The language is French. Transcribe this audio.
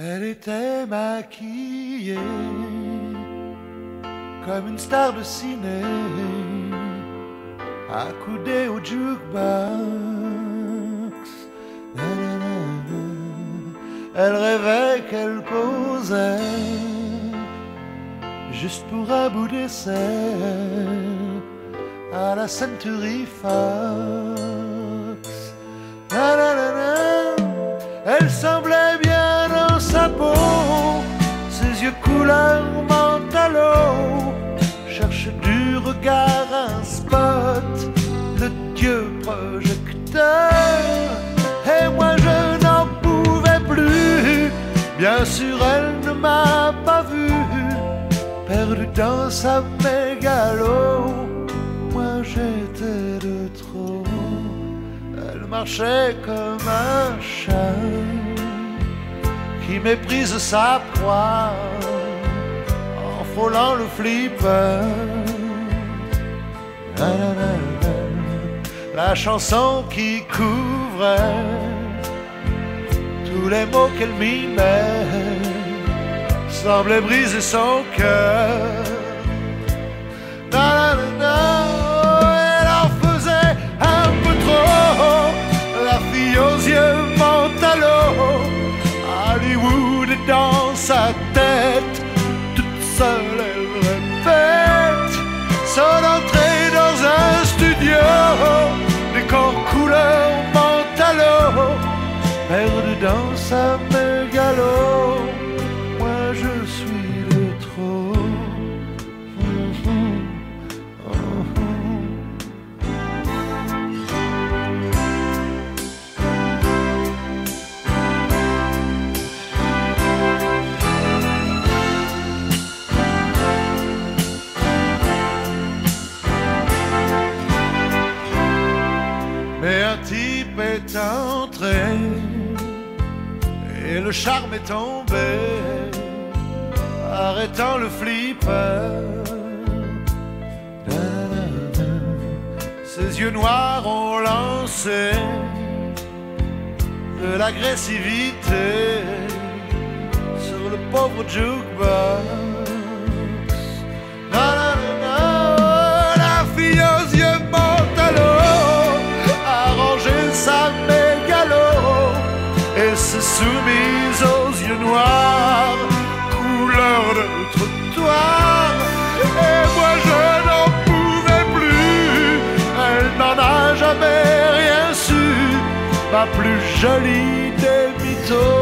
Elle était maquillée comme une star de ciné, accoudée au jukebox. Elle rêvait qu'elle posait juste pour un bout d'essai à la Century Fox. Cherche du regard un spot, le dieu projecteur. Et moi je n'en pouvais plus, bien sûr elle ne m'a pas vu, perdu dans sa mégalo. Moi j'étais de trop, elle marchait comme un chat qui méprise sa proie frôlant le flipper. La, chanson qui couvrait tous les mots qu'elle mimait semblait briser son cœur. Elle en faisait un peu trop, la fille aux yeux mentalo. Hollywood dans sa tête, et le charme est tombé, arrêtant le flipper. Ses yeux noirs ont lancé de l'agressivité sur le pauvre jukebox. jolie des mythos.